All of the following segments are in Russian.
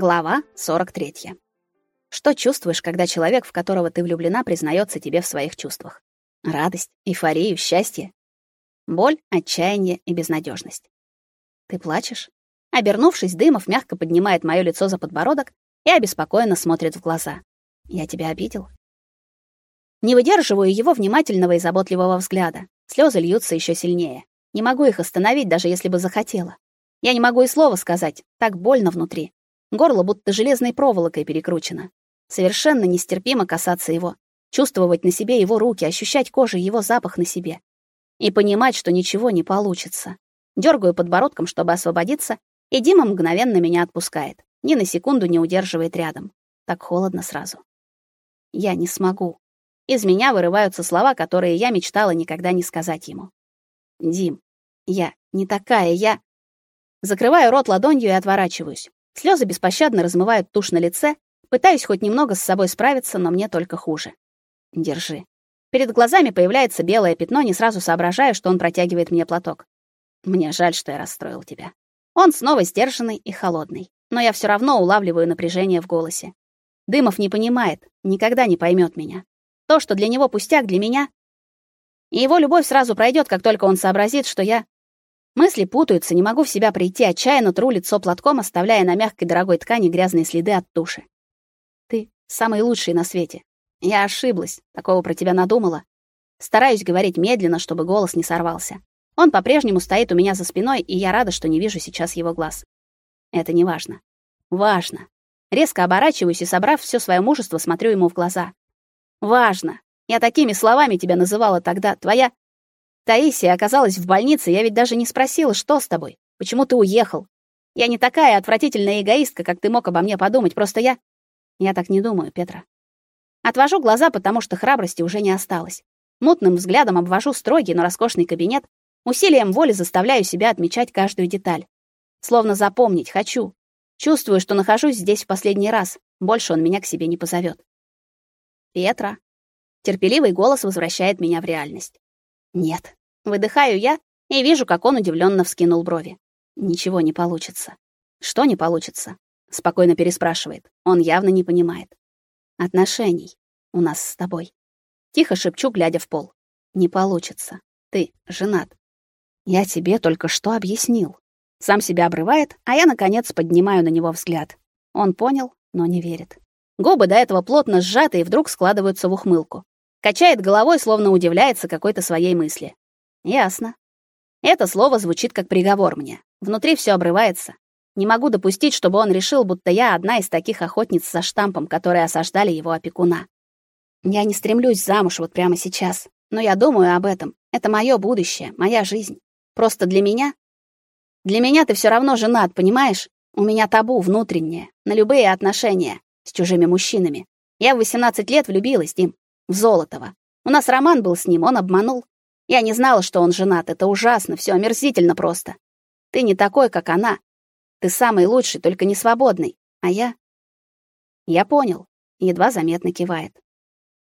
Глава 43. Что чувствуешь, когда человек, в которого ты влюблена, признается тебе в своих чувствах? Радость, эйфорию, счастье, боль, отчаяние и безнадежность. Ты плачешь? Обернувшись, Дымов мягко поднимает моё лицо за подбородок и обеспокоенно смотрит в глаза. Я тебя обидел? Не выдерживаю его внимательного и заботливого взгляда. Слезы льются еще сильнее. Не могу их остановить, даже если бы захотела. Я не могу и слова сказать, так больно внутри. Горло будто железной проволокой перекручено. Совершенно нестерпимо касаться его, чувствовать на себе его руки, ощущать кожей его запах на себе. И понимать, что ничего не получится. Дёргаю подбородком, чтобы освободиться, и Дима мгновенно меня отпускает. Ни на секунду не удерживает рядом. Так холодно сразу. Я не смогу. Из меня вырываются слова, которые я мечтала никогда не сказать ему. Дим, я не такая, я Закрываю рот ладонью и отворачиваюсь. Слезы беспощадно размывают тушь на лице. Пытаюсь хоть немного с собой справиться, но мне только хуже. Держи. Перед глазами появляется белое пятно, не сразу соображаю, что он протягивает мне платок. Мне жаль, что я расстроил тебя. Он снова сдержанный и холодный, но я все равно улавливаю напряжение в голосе. Дымов не понимает, никогда не поймет меня. То, что для него пустяк, для меня. И его любовь сразу пройдет, как только он сообразит, что я Мысли путаются, не могу в себя прийти, отчаянно тру лицо платком, оставляя на мягкой дорогой ткани грязные следы от туши. Ты самый лучший на свете. Я ошиблась, такого про тебя надумала. Стараюсь говорить медленно, чтобы голос не сорвался. Он по-прежнему стоит у меня за спиной, и я рада, что не вижу сейчас его глаз. Это не важно. Важно. Резко оборачиваюсь и, собрав все свое мужество, смотрю ему в глаза. Важно. Я такими словами тебя называла тогда. Твоя Таисия оказалась в больнице, я ведь даже не спросила, что с тобой, почему ты уехал. Я не такая отвратительная эгоистка, как ты мог обо мне подумать, просто я... Я так не думаю, Петра. Отвожу глаза, потому что храбрости уже не осталось. Мутным взглядом обвожу строгий, но роскошный кабинет, усилием воли заставляю себя отмечать каждую деталь. Словно запомнить хочу. Чувствую, что нахожусь здесь в последний раз. Больше он меня к себе не позовет. Петра. Терпеливый голос возвращает меня в реальность. Нет. Выдыхаю я и вижу, как он удивленно вскинул брови. Ничего не получится. Что не получится? спокойно переспрашивает. Он явно не понимает. Отношений у нас с тобой. Тихо шепчу, глядя в пол. Не получится. Ты женат. Я тебе только что объяснил. Сам себя обрывает, а я наконец поднимаю на него взгляд. Он понял, но не верит. Губы до этого плотно сжаты и вдруг складываются в ухмылку. Качает головой, словно удивляется какой-то своей мысли. Ясно. Это слово звучит как приговор мне. Внутри все обрывается. Не могу допустить, чтобы он решил, будто я одна из таких охотниц со штампом, которые осаждали его опекуна. Я не стремлюсь замуж вот прямо сейчас, но я думаю об этом. Это мое будущее, моя жизнь. Просто для меня Для меня ты все равно женат, понимаешь? У меня табу внутреннее на любые отношения с чужими мужчинами. Я в 18 лет влюбилась, Дим, в Золотого. У нас роман был с ним, он обманул. Я не знала, что он женат. Это ужасно, все омерзительно просто. Ты не такой, как она. Ты самый лучший, только не свободный. А я Я понял. Едва заметно кивает.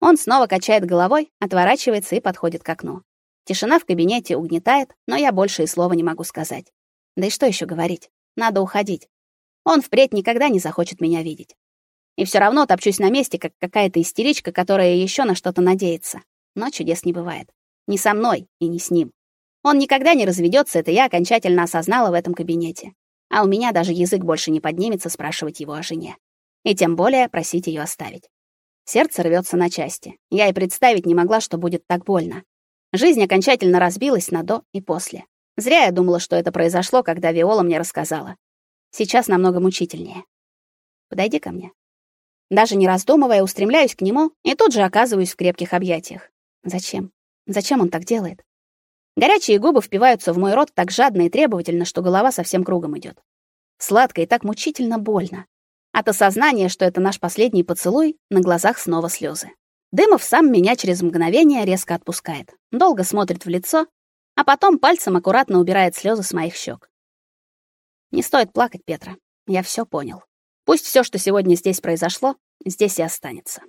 Он снова качает головой, отворачивается и подходит к окну. Тишина в кабинете угнетает, но я больше и слова не могу сказать. Да и что еще говорить? Надо уходить. Он впредь никогда не захочет меня видеть. И все равно топчусь на месте, как какая-то истеричка, которая еще на что-то надеется. Но чудес не бывает. Не со мной и не с ним. Он никогда не разведется, это я окончательно осознала в этом кабинете. А у меня даже язык больше не поднимется спрашивать его о жене. И тем более просить ее оставить. Сердце рвется на части. Я и представить не могла, что будет так больно. Жизнь окончательно разбилась на до и после. Зря я думала, что это произошло, когда Виола мне рассказала. Сейчас намного мучительнее. Подойди ко мне. Даже не раздумывая, устремляюсь к нему и тут же оказываюсь в крепких объятиях. Зачем? Зачем он так делает? Горячие губы впиваются в мой рот так жадно и требовательно, что голова совсем кругом идет. Сладко и так мучительно больно. От осознания, что это наш последний поцелуй, на глазах снова слезы. Дымов сам меня через мгновение резко отпускает. Долго смотрит в лицо, а потом пальцем аккуратно убирает слезы с моих щек. Не стоит плакать, Петра. Я все понял. Пусть все, что сегодня здесь произошло, здесь и останется.